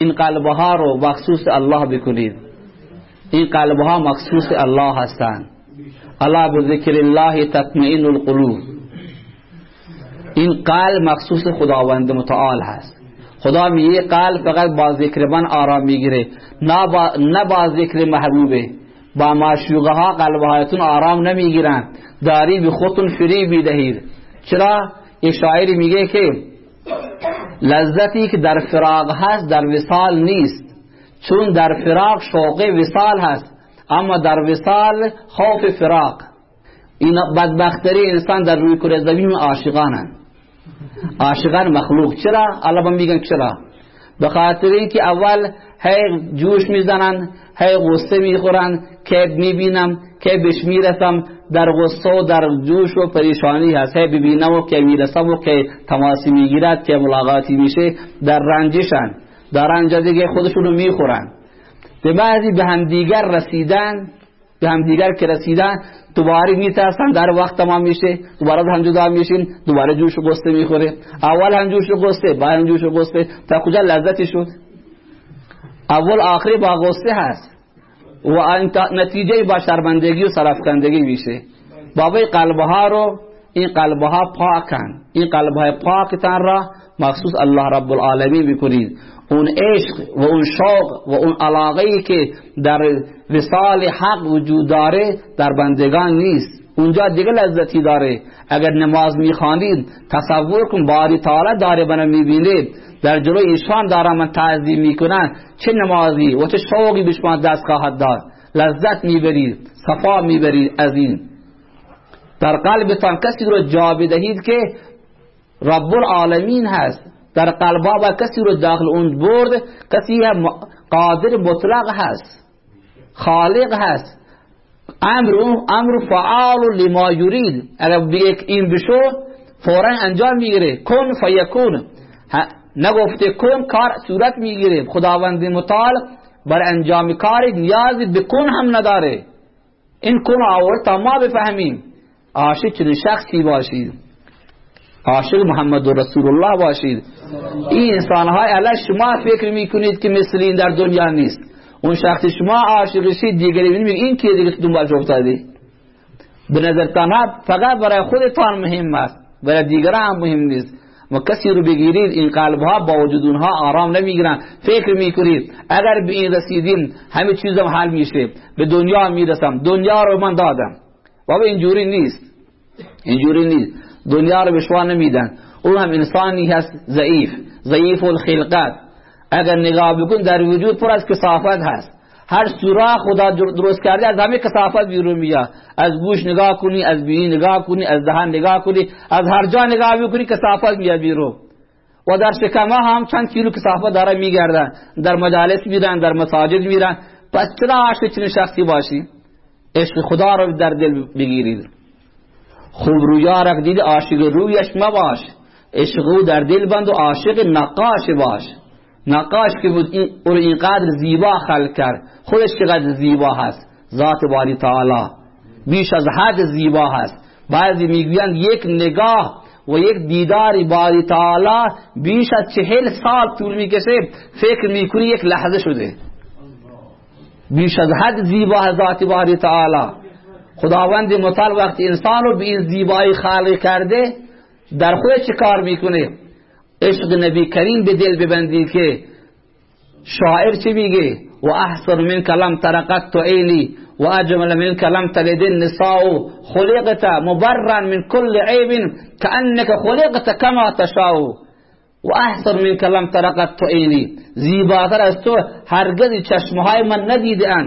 این قلبها رو مخصوص الله بکنید. این قلبها مخصوص الله هستند. الله به ذکر الله تطمئن القلوب. این قلب مخصوص خداوند متعال هست. خدا میگه قلب فقط با ذکر من آرام می‌گیره نه با, ذکر محبوبه. با معشوقه ها قلبهایتون آرام نمی‌گیرن. داری به خودتون فری بیدهید چرا؟ یک شاعری میگه که لذتی که در فراغ هست در وصال نیست. چون در فراغ شوق وصال هست اما در وصال خوف فراق این بدبختری انسان در روی کره زمین عاشقانن عاشقان مخلوق. چرا؟ الله میگن چرا؟ به خاطر اینکه اول هی جوش می‌زنن هی غصه می‌خورن که می‌بینم که بهش می‌رسم در غصه و در جوش و پریشانی هست. هی ببینم و که می‌رسم و که تماسی می‌گیرد که ملاقاتی میشه در رنجشن. در رنج دیگه خودشونو می‌خورن. به بعضی به همدیگر رسیدن به همدیگر که رسیدن دوباره میترسن در وقت تمام میشه دوباره هم جدا میشین دوباره جوش و گسته می‌خوره. اول هم جوش و گسته بعد هم جوش و گسته تا کجا لذتی شد اول آخری با غصه هست. و نتیجه با شرمندگی و سرفکندگی میشه. بابای قلبها رو این قلبها پاکن. این قلبهای پاکتان را مخصوص الله رب العالمین بکنید اون عشق و اون شوق و اون علاقه که در وصال حق وجود داره در بندگان نیست. اونجا دیگه لذتی داره. اگر نماز می‌خوانید تصور کن باری تعالی داره بنا می‌بینید در جلوی ایشان دارم من تعظیم می‌کنن. چه نمازی و چه شوقی به شما دست خواهد داد. لذت می‌برید صفا می‌برید از این. در قلبتان کسی رو جا بدهید که رب العالمین هست. در قلبا و کسی رو داخل اون برد. کسی قادر مطلق هست. خالق هست. امر امر فعال لما یرید. اگر بگه این بشو فورا انجام می‌گیره. کن فیکون. نگفته کن کار صورت می‌گیره. خداوند متعال بر انجام کار نیازی به کن هم نداره. این کن آورد تا ما بفهمیم. عاشق چنین شخصی باشید. عاشق محمد رسول الله باشید. این انسان های علی شما فکر می‌کنید که مثل این در دنیا نیست. اون شخص شما عاشقشید دیگری بینید این که دیگه دنبالش افتادی؟ به نظر تنها فقط برای خودتان مهم است برای دیگران هم مهم نیست. و کسی رو بگیرید این قلب ها با وجود اونها آرام نمی‌گیرن. فکر می‌کنید اگر به این رسیدیم همه چیزم حل میشه. به دنیا می‌رسم. دنیا رو من دادم. بابا اینجوری نیست. اینجوری نیست. دنیا رو به شما نمیدن. اون هم انسانی هست ضعیف. ضعیف الخلقت. اگر نگاه بکن در وجود پر از کسافت هست. هر سوراخ خدا درست کرده از همه کسافت بیرون میاد. از گوش نگاه کنی از بینی نگاه کنی از دهان نگاه کنی از هر جا نگاه بکنی کسافت میاد بیرون. و در شکمه هم چند کیلو کسافت داره میگردن. در مجالس میرن در مساجد میرن. پس چرا عاشق چنین شخصی باشی؟ عشق خدا رو در دل بگیرید. خوب رویا را دید عاشق رویش مباش. عشق در دل بند و عاشق نقاش باش. نقاش که بود این او اینقدر زیبا خلق کرد. خودش چقدر زیبا هست. ذات باری تعالی. بیش از حد زیبا هست. بعضی می‌گویند یک نگاه و یک دیدار باری تعالی بیش از چهل سال طول می‌کشه. فکر می‌کنی یک لحظه شده. بیش از حد زیبا هست ذات باری تعالی. خداوند مطال وقتی انسان رو به این زیبایی خلق کرده در خود چه کار می‌کنه؟ عشق نبی کریم به دل ببندی که شاعر چی میگه؟ و احسن من کلم ترقت تو عینی و اجمل من کلم تلد النساء. خلقت مبرا من كل عیب كأنك خلقت کما تشاء. و احسن من کلم ترقت تو عینی. زیباتر از تو هرگز چشمهای من ندیدن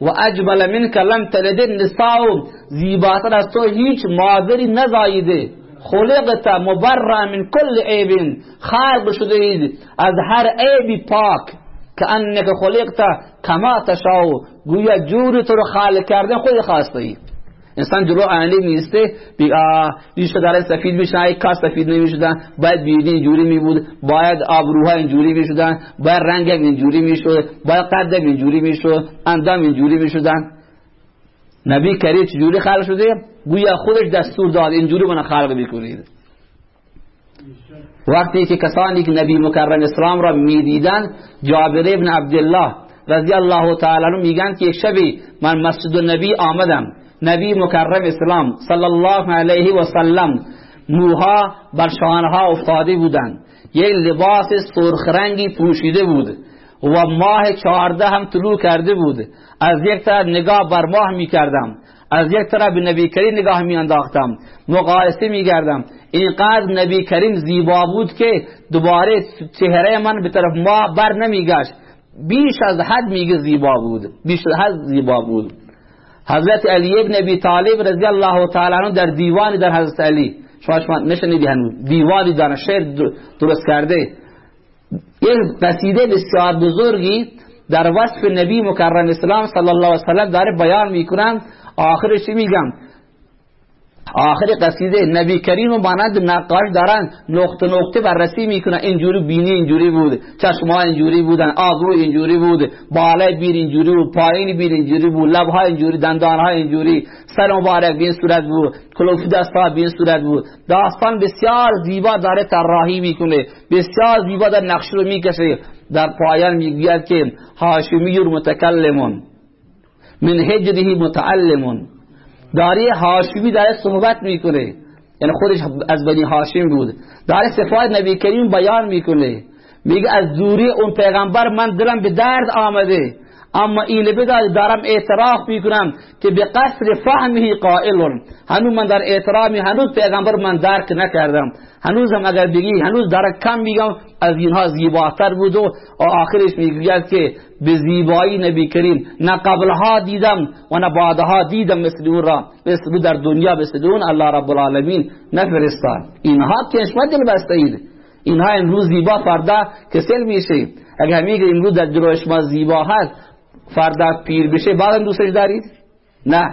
و اجمل من کلم تلد النساء. زیباتر از تو هیچ مادری نزاییده. خلقت مبرع من کل عیب خلق شده اید. از هر عیبی پاک. که انک خلقت کما تشاو گویا جوری تو رو خالق کرده خود خواسته ای انسان جلو آینه میسته بی ریشه داره سفید میشن یک کاس سفید نمی‌شدن. باید بینی اینجوری میبود. باید آبروها اینجوری می‌شدن. باید رنگ اینجوری می‌شد. باید قدم اینجوری می‌شد. اندام اینجوری می‌شدن. نبی کریم چجوری خلق شده؟ گویا خودش دستور داد اینجوری من خلق بکنید وقتی که کسانی که نبی مکرم اسلام را می‌دیدند جابر ابن عبدالله رضی الله تعالی عنہ میگن که یک شبی من مسجد النبی آمدم. نبی مکرم اسلام صلی الله علیه و سلم موها بر شانها افتاده بودند. یک لباس سرخ رنگی پوشیده بود. و ماه چهارده هم طلوع کرده بود. از یک طرف نگاه بر ماه می کردم از یک طرف به نبی کریم نگاه می انداختم مقایسه می کردم اینقدر نبی کریم زیبا بود که دوباره چهره من به طرف ماه بر نمی گشت بیش از حد میگه زیبا بود. بیش از حد زیبا بود. حضرت علی ابن ابی طالب رضی الله تعالی عنہ در دیوانی در حضرت علی. شما شما نشنیدی هنوز؟ دیوانی داره شعر درست کرده. یک قصیده بسیار بزرگی در وصف نبی مکرم اسلام صلی الله علیه وسلم داره بیان می‌کنم آخرش میگم؟ آخر قصیده نبی کریم و مانند نقاش دارن نقطه نقطه بررسی می‌کنن. اینجوری بینی اینجوری بود چشما اینجوری بودن آگرو اینجوری بود بالای بیر اینجوری بود پایین بیر اینجوری بود لبها اینجوری دندانها اینجوری سر مبارک به این صورت بود کلوف دستا به این صورت بود. داستان بسیار زیبا داره طراحی می‌کنه بسیار زیبا در نقش رو می‌کشه. در پایان می‌گوید که هاشمی متکلمون من هجره متعلمون. داری هاشمی داره صحبت می‌کنه. یعنی خودش از بنی هاشم بود. داره صفات نبی کریم بیان می‌کنه. میگه از دوری اون پیغمبر من دلم به درد آمده. اما این بدار دارم اعتراف می‌کنم که به قصر فهمه قائلون هنوز من در اعترامی هنوز پیغمبر من درک نکردم هنوزم اگر بگی هنوز داره کم میگم از اینها زیباتر بود و آخرش می‌گوید که به زیبایی نبی کریم نه قبلها دیدم و نه بعدها دیدم مثل اون را مثل در دنیا مثل اون الله رب العالمین نفرستاد اینها که شما دل بسته اید اینها امروز زیبا فردا کسل میشه اگر میگه امروز در جلو شما زیبا هست فردا پیر بشه بعدم دوستش دارید؟ نه.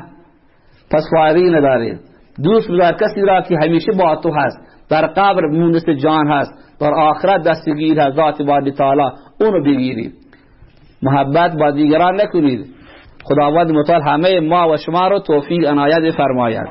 پس فایده ندارید. دوست بدار کسی را که همیشه با تو هست در قبر مونس جان هست در آخرت دستگیر هست ذات بادی تعالی اونو بگیرید. محبت با دیگران نکنید. خداوند متعال همه ما و شما رو توفیق عنایت فرماید.